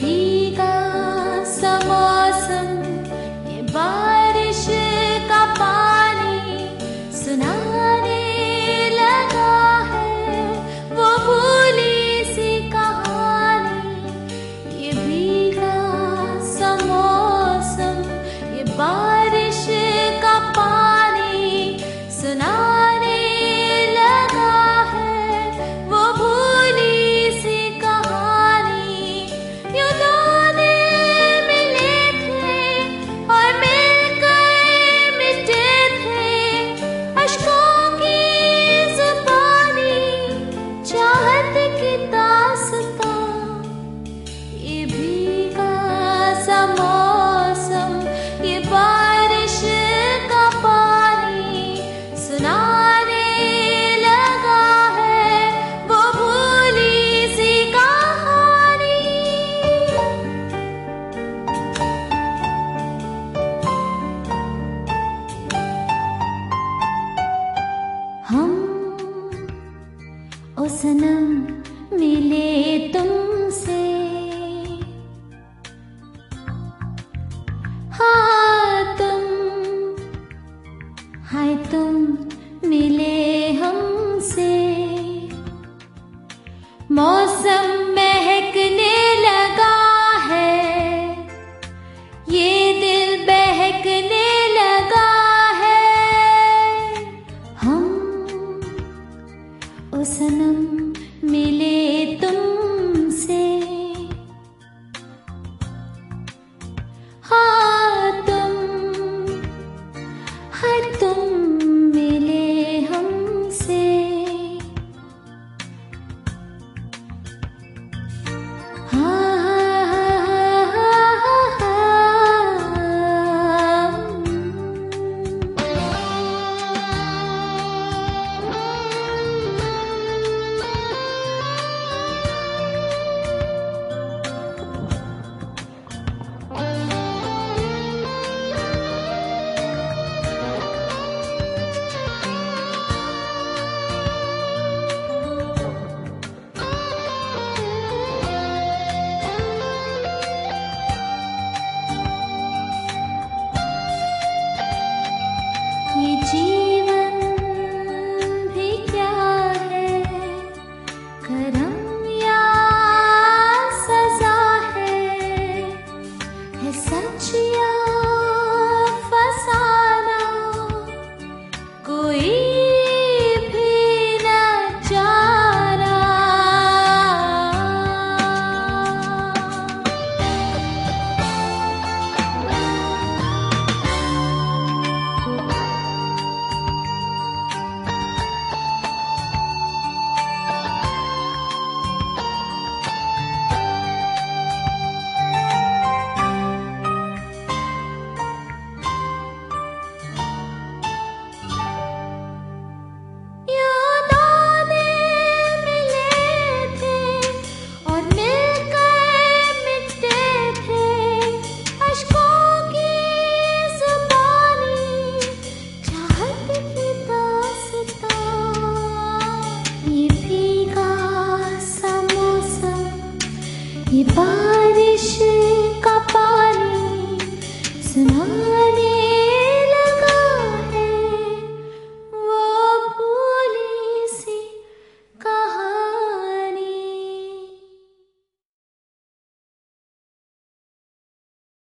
दी सनम मिले तुमसे। सनम मिले तुमसे। हाँ। करा बारिश का पानी सुना